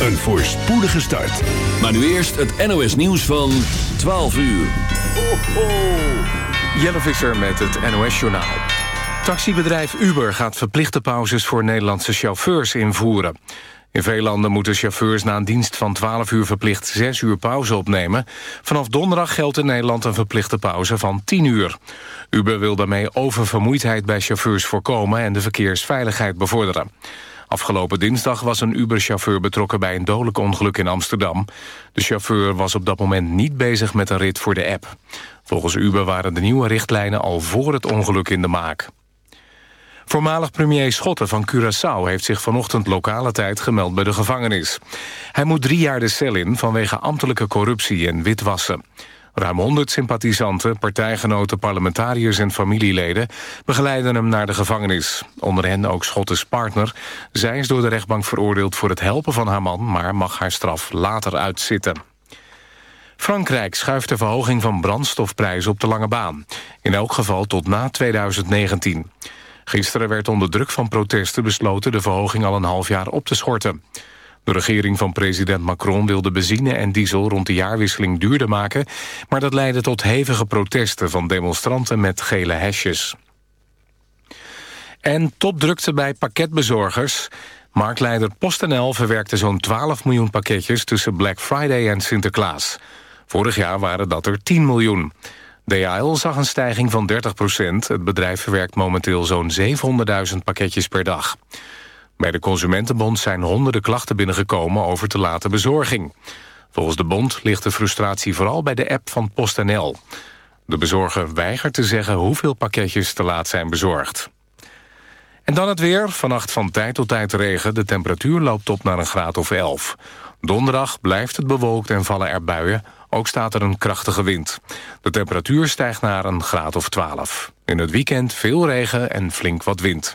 een voorspoedige start. Maar nu eerst het NOS nieuws van 12 uur. Ho, ho. Jelle Visser met het NOS-journaal. Taxibedrijf Uber gaat verplichte pauzes voor Nederlandse chauffeurs invoeren. In veel landen moeten chauffeurs na een dienst van 12 uur verplicht 6 uur pauze opnemen. Vanaf donderdag geldt in Nederland een verplichte pauze van 10 uur. Uber wil daarmee oververmoeidheid bij chauffeurs voorkomen en de verkeersveiligheid bevorderen. Afgelopen dinsdag was een Uber-chauffeur betrokken bij een dodelijk ongeluk in Amsterdam. De chauffeur was op dat moment niet bezig met een rit voor de app. Volgens Uber waren de nieuwe richtlijnen al voor het ongeluk in de maak. Voormalig premier Schotten van Curaçao heeft zich vanochtend lokale tijd gemeld bij de gevangenis. Hij moet drie jaar de cel in vanwege ambtelijke corruptie en witwassen. Ruim 100 sympathisanten, partijgenoten, parlementariërs en familieleden... begeleiden hem naar de gevangenis. Onder hen ook Schottes partner. Zij is door de rechtbank veroordeeld voor het helpen van haar man... maar mag haar straf later uitzitten. Frankrijk schuift de verhoging van brandstofprijzen op de lange baan. In elk geval tot na 2019. Gisteren werd onder druk van protesten besloten... de verhoging al een half jaar op te schorten. De regering van president Macron wilde benzine en diesel rond de jaarwisseling duurder maken, maar dat leidde tot hevige protesten van demonstranten met gele hesjes. En topdrukte bij pakketbezorgers. Marktleider PostNL verwerkte zo'n 12 miljoen pakketjes tussen Black Friday en Sinterklaas. Vorig jaar waren dat er 10 miljoen. DHL zag een stijging van 30 procent. Het bedrijf verwerkt momenteel zo'n 700.000 pakketjes per dag. Bij de Consumentenbond zijn honderden klachten binnengekomen over te late bezorging. Volgens de bond ligt de frustratie vooral bij de app van PostNL. De bezorger weigert te zeggen hoeveel pakketjes te laat zijn bezorgd. En dan het weer. Vannacht van tijd tot tijd regen. De temperatuur loopt op naar een graad of 11. Donderdag blijft het bewolkt en vallen er buien. Ook staat er een krachtige wind. De temperatuur stijgt naar een graad of 12. In het weekend veel regen en flink wat wind.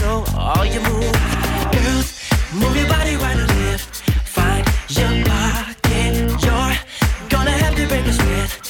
know all your moves. Girls, move your body right and left. Find your pocket. You're gonna have to break this with.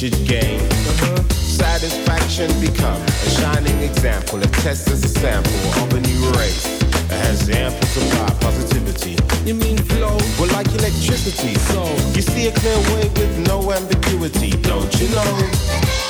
should gain. Satisfaction become a shining example. A test as a sample of a new race that has ample supply positivity. You mean flow? Well, like electricity. So you see a clear way with no ambiguity, don't you know?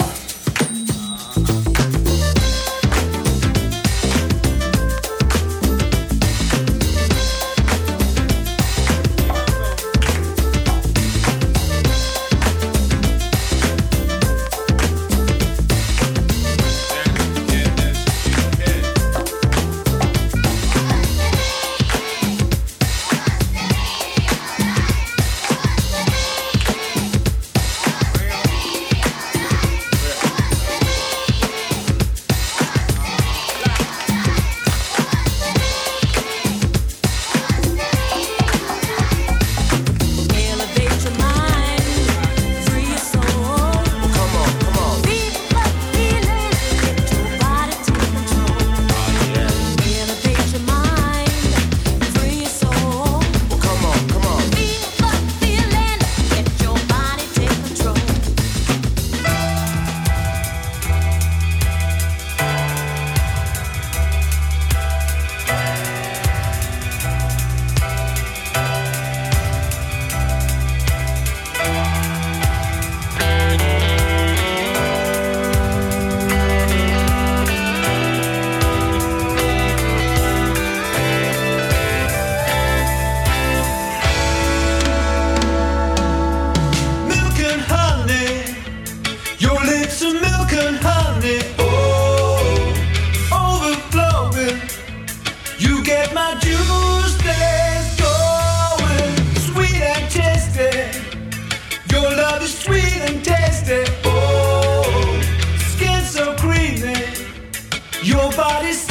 body's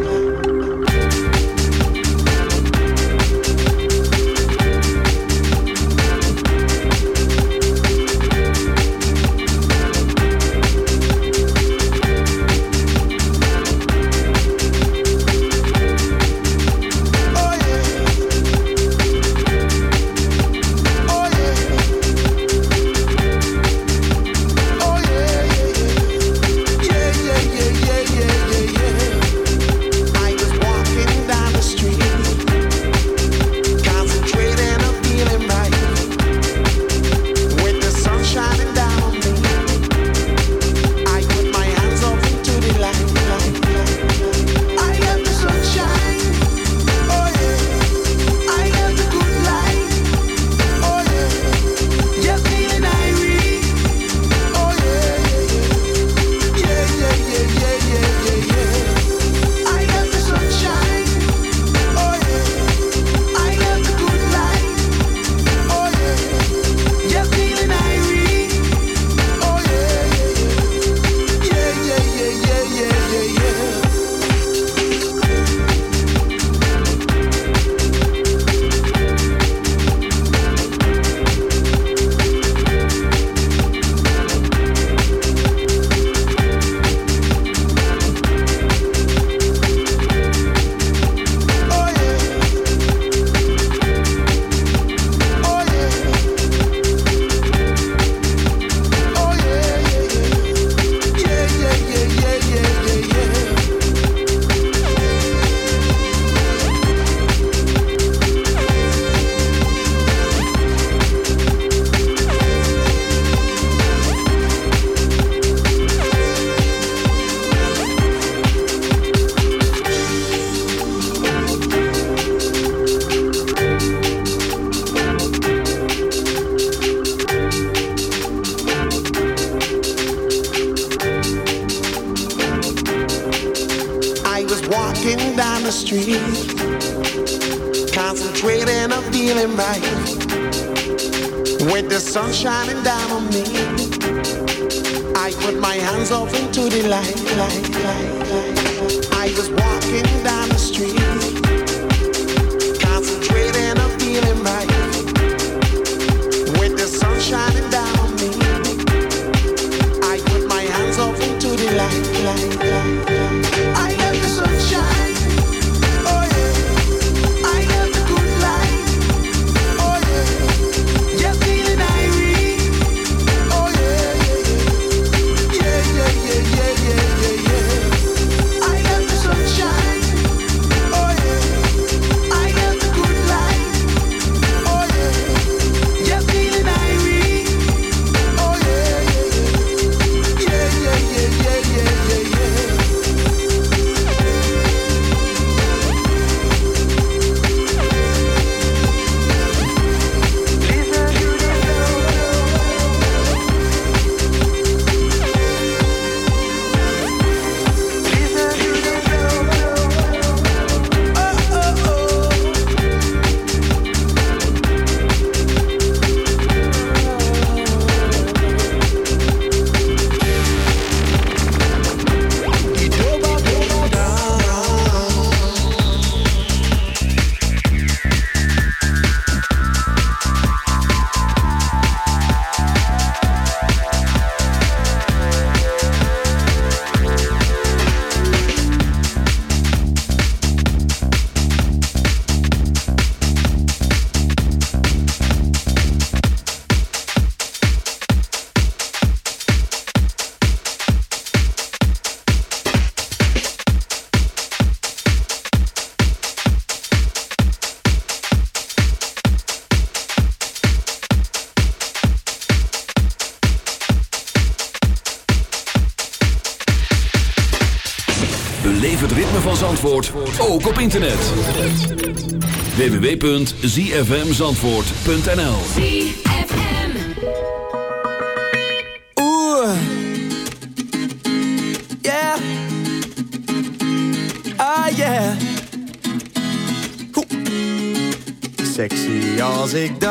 Internet. www.zfmzandvoort.nl Oeh. Yeah. Ah, yeah. Hoe. Sexy als ik dans.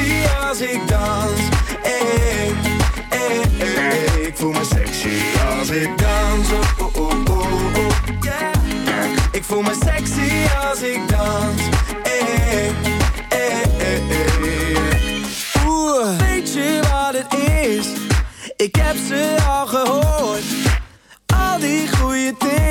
als ik dans. Hey, hey. Ik voel me sexy als ik dans. Oh, oh, oh, oh, oh, yeah. Ik voel me sexy als ik dans. Hey, hey, hey. Oeh, weet je wat het is? Ik heb ze al gehoord al die goede tips.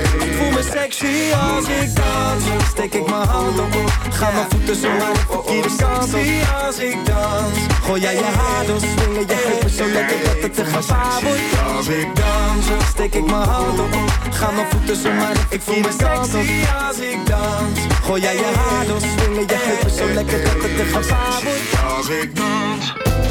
Me sexy als ik dans. Steek ik mijn hand op, ga mijn voeten zo hard de verkeerde kant op. als ik dans. Gooi jij je haar door, swingen je heupen zo lekker dat het te gevaar wordt. Als ik dans, steek ik mijn hand op, ga mijn voeten zo de Ik voel me sexy als ik dans. Gooi jij je haar door, swingen je heupen zo lekker dat het te gevaar wordt. Als ik dans.